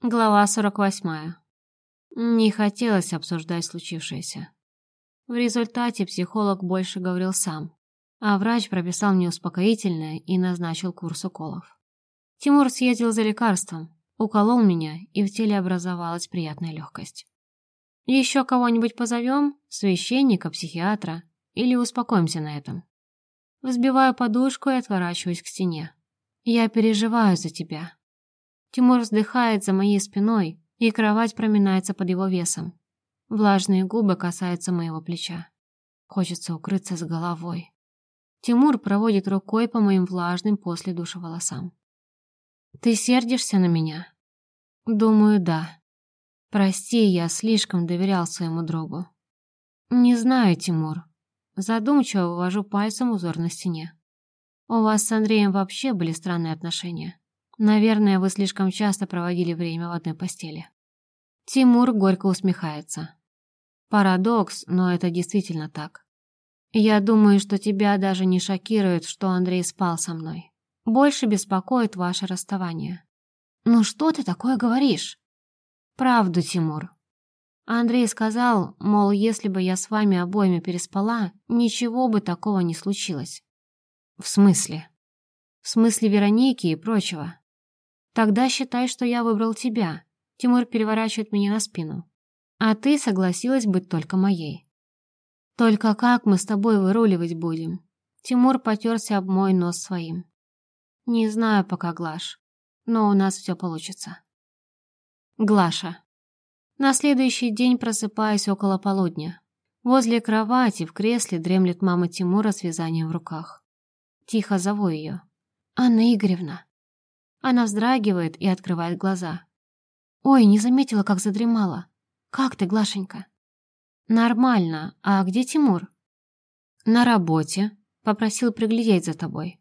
Глава 48. Не хотелось обсуждать случившееся. В результате психолог больше говорил сам, а врач прописал мне успокоительное и назначил курс уколов. Тимур съездил за лекарством, уколол меня, и в теле образовалась приятная легкость. Еще кого-нибудь позовем? Священника, психиатра? Или успокоимся на этом? Взбиваю подушку и отворачиваюсь к стене. Я переживаю за тебя, Тимур вздыхает за моей спиной, и кровать проминается под его весом. Влажные губы касаются моего плеча. Хочется укрыться с головой. Тимур проводит рукой по моим влажным после душа волосам. «Ты сердишься на меня?» «Думаю, да. Прости, я слишком доверял своему другу». «Не знаю, Тимур». Задумчиво вывожу пальцем узор на стене. «У вас с Андреем вообще были странные отношения?» Наверное, вы слишком часто проводили время в одной постели. Тимур горько усмехается. Парадокс, но это действительно так. Я думаю, что тебя даже не шокирует, что Андрей спал со мной. Больше беспокоит ваше расставание. Ну что ты такое говоришь? Правду, Тимур. Андрей сказал, мол, если бы я с вами обоими переспала, ничего бы такого не случилось. В смысле? В смысле Вероники и прочего. Тогда считай, что я выбрал тебя. Тимур переворачивает меня на спину. А ты согласилась быть только моей. Только как мы с тобой выруливать будем? Тимур потерся об мой нос своим. Не знаю пока, Глаш, но у нас все получится. Глаша. На следующий день просыпаюсь около полудня. Возле кровати в кресле дремлет мама Тимура с вязанием в руках. Тихо зову ее. «Анна Игоревна». Она вздрагивает и открывает глаза. «Ой, не заметила, как задремала. Как ты, Глашенька?» «Нормально. А где Тимур?» «На работе. Попросил приглядеть за тобой».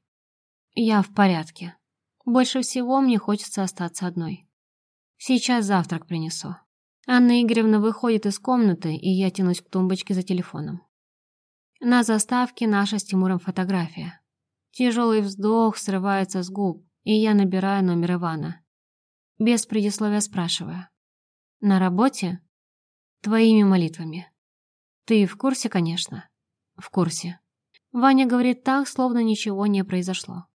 «Я в порядке. Больше всего мне хочется остаться одной. Сейчас завтрак принесу». Анна Игоревна выходит из комнаты, и я тянусь к тумбочке за телефоном. На заставке наша с Тимуром фотография. Тяжелый вздох срывается с губ и я набираю номер Ивана. Без предисловия спрашиваю. «На работе?» «Твоими молитвами». «Ты в курсе, конечно?» «В курсе». Ваня говорит так, словно ничего не произошло.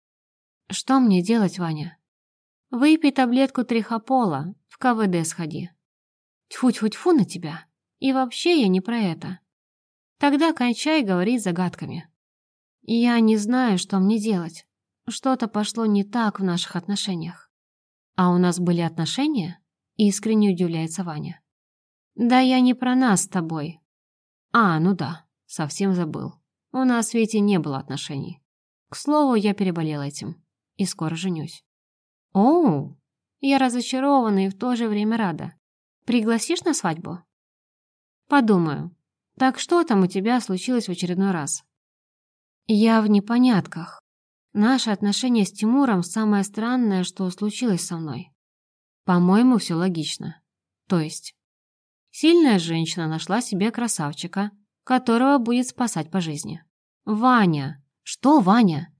«Что мне делать, Ваня?» «Выпей таблетку трихопола, в КВД сходи». «Тьфу-тьфу-тьфу на тебя! И вообще я не про это. Тогда кончай говорить загадками. Я не знаю, что мне делать. Что-то пошло не так в наших отношениях. А у нас были отношения? Искренне удивляется Ваня. Да я не про нас с тобой. А, ну да, совсем забыл. У нас ведь и не было отношений. К слову, я переболел этим. И скоро женюсь. Оу, я разочарована и в то же время рада. Пригласишь на свадьбу? Подумаю. Так что там у тебя случилось в очередной раз? Я в непонятках. Наши отношения с Тимуром самое странное, что случилось со мной. По-моему, все логично. То есть, сильная женщина нашла себе красавчика, которого будет спасать по жизни. Ваня! Что, Ваня?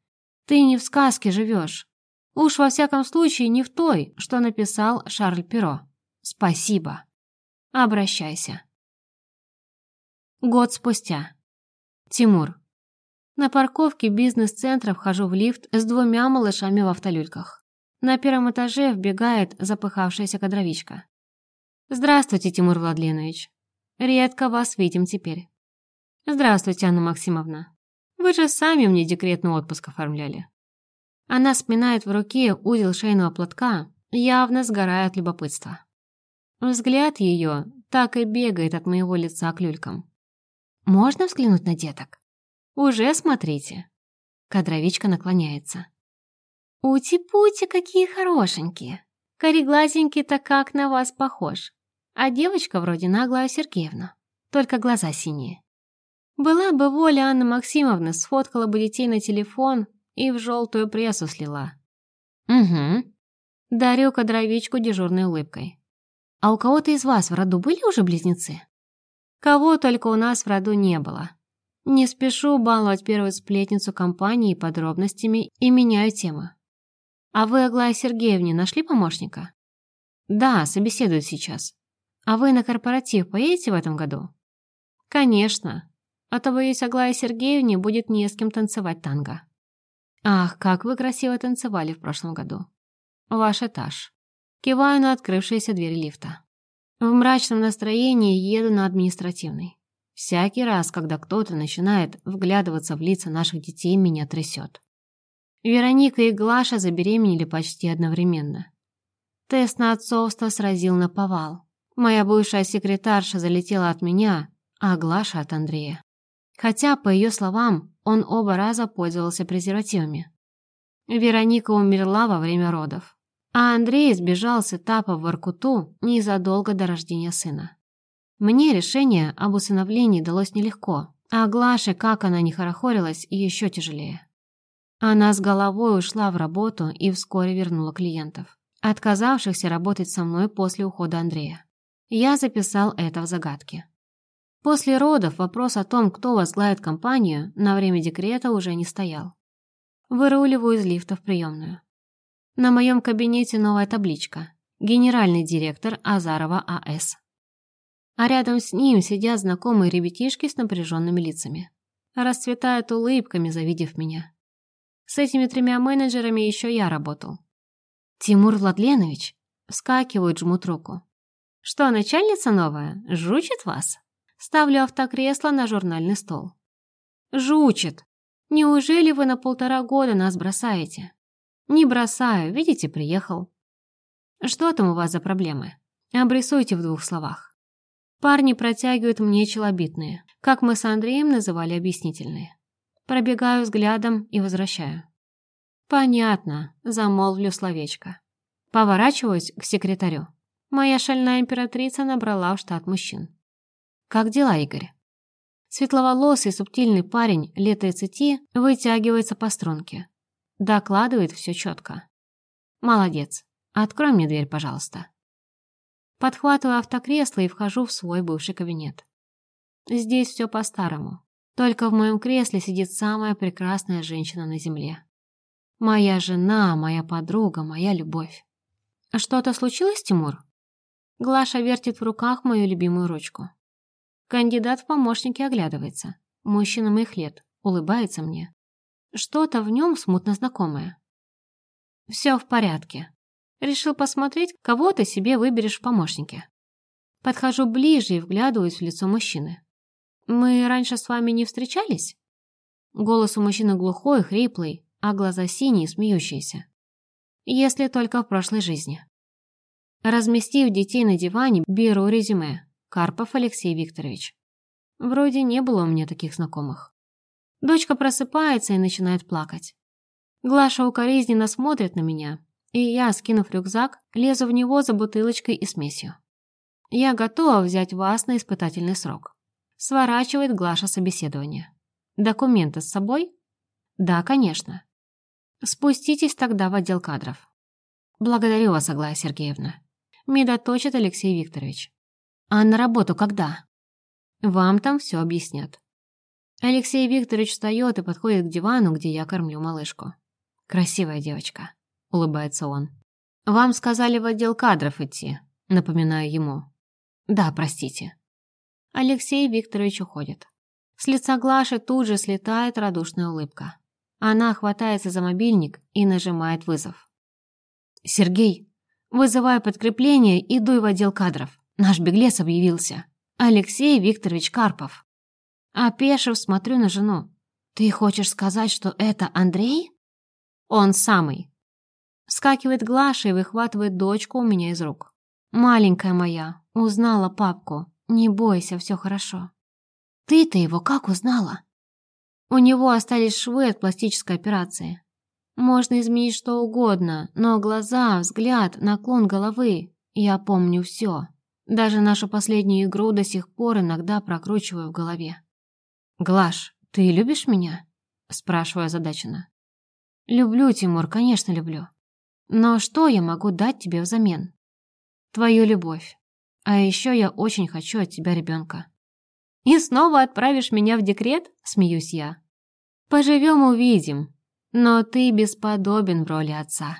Ты не в сказке живешь. Уж во всяком случае не в той, что написал Шарль Перо. Спасибо. Обращайся. Год спустя. Тимур. На парковке бизнес-центра вхожу в лифт с двумя малышами в автолюльках. На первом этаже вбегает запыхавшаяся кадровичка. «Здравствуйте, Тимур Владленович. Редко вас видим теперь». «Здравствуйте, Анна Максимовна. Вы же сами мне декретный отпуск оформляли». Она сминает в руке узел шейного платка, явно сгорая от любопытства. Взгляд ее так и бегает от моего лица к люлькам. «Можно взглянуть на деток?» Уже смотрите. Кадровичка наклоняется. Ути-пути, какие хорошенькие. Кореглазенький-то как на вас похож. А девочка вроде наглая Сергеевна. Только глаза синие. Была бы воля Анны Максимовны, сфоткала бы детей на телефон и в желтую прессу слила. Угу. Дарю кадровичку дежурной улыбкой. А у кого-то из вас в роду были уже близнецы? Кого только у нас в роду не было. Не спешу баловать первую сплетницу компании подробностями и меняю тему. А вы, Аглая Сергеевне, нашли помощника? Да, собеседуют сейчас. А вы на корпоратив поедете в этом году? Конечно. А то, боюсь, Аглае Сергеевне будет не с кем танцевать танго. Ах, как вы красиво танцевали в прошлом году. Ваш этаж. Киваю на открывшиеся двери лифта. В мрачном настроении еду на административный. Всякий раз, когда кто-то начинает вглядываться в лица наших детей, меня трясет. Вероника и Глаша забеременели почти одновременно. Тест на отцовство сразил на повал. Моя бывшая секретарша залетела от меня, а Глаша от Андрея. Хотя, по ее словам, он оба раза пользовался презервативами. Вероника умерла во время родов, а Андрей сбежал с этапа в Воркуту незадолго до рождения сына. Мне решение об усыновлении далось нелегко, а Глаше, как она не хорохорилась, еще тяжелее. Она с головой ушла в работу и вскоре вернула клиентов, отказавшихся работать со мной после ухода Андрея. Я записал это в загадке. После родов вопрос о том, кто возглавит компанию, на время декрета уже не стоял. Выруливаю из лифта в приемную. На моем кабинете новая табличка. Генеральный директор Азарова А.С а рядом с ним сидят знакомые ребятишки с напряженными лицами. Расцветают улыбками, завидев меня. С этими тремя менеджерами еще я работал. Тимур Владленович. Вскакивают, жмут руку. Что, начальница новая? Жучит вас? Ставлю автокресло на журнальный стол. Жучит. Неужели вы на полтора года нас бросаете? Не бросаю, видите, приехал. Что там у вас за проблемы? Обрисуйте в двух словах. Парни протягивают мне челобитные, как мы с Андреем называли объяснительные. Пробегаю взглядом и возвращаю. Понятно, замолвлю словечко. Поворачиваюсь к секретарю. Моя шальная императрица набрала в штат мужчин. Как дела, Игорь? Светловолосый субтильный парень лет тридцати вытягивается по струнке. Докладывает все четко. Молодец. Открой мне дверь, пожалуйста. Подхватываю автокресло и вхожу в свой бывший кабинет. Здесь все по-старому. Только в моем кресле сидит самая прекрасная женщина на земле. Моя жена, моя подруга, моя любовь. Что-то случилось, Тимур? Глаша вертит в руках мою любимую ручку. Кандидат в помощники оглядывается. Мужчина моих лет, улыбается мне. Что-то в нем смутно знакомое. Все в порядке. Решил посмотреть, кого ты себе выберешь в помощнике. Подхожу ближе и вглядываюсь в лицо мужчины. «Мы раньше с вами не встречались?» Голос у мужчины глухой, хриплый, а глаза синие, смеющиеся. Если только в прошлой жизни. Разместив детей на диване, беру резюме. Карпов Алексей Викторович. Вроде не было у меня таких знакомых. Дочка просыпается и начинает плакать. Глаша укоризненно смотрит на меня, и я, скинув рюкзак, лезу в него за бутылочкой и смесью. Я готова взять вас на испытательный срок. Сворачивает Глаша собеседование. Документы с собой? Да, конечно. Спуститесь тогда в отдел кадров. Благодарю вас, Аглая Сергеевна. Медоточит Алексей Викторович. А на работу когда? Вам там все объяснят. Алексей Викторович встает и подходит к дивану, где я кормлю малышку. Красивая девочка. — улыбается он. «Вам сказали в отдел кадров идти», — напоминаю ему. «Да, простите». Алексей Викторович уходит. С лица Глаши тут же слетает радушная улыбка. Она хватается за мобильник и нажимает вызов. «Сергей, вызываю подкрепление и дуй в отдел кадров. Наш беглец объявился. Алексей Викторович Карпов». Опешив, смотрю на жену. «Ты хочешь сказать, что это Андрей?» «Он самый», Вскакивает Глаша и выхватывает дочку у меня из рук. «Маленькая моя, узнала папку. Не бойся, все хорошо». «Ты-то его как узнала?» «У него остались швы от пластической операции. Можно изменить что угодно, но глаза, взгляд, наклон головы. Я помню все. Даже нашу последнюю игру до сих пор иногда прокручиваю в голове». «Глаш, ты любишь меня?» Спрашиваю озадаченно. «Люблю, Тимур, конечно, люблю. Но что я могу дать тебе взамен? Твою любовь. А еще я очень хочу от тебя ребенка. И снова отправишь меня в декрет? Смеюсь я. Поживем увидим. Но ты бесподобен в роли отца.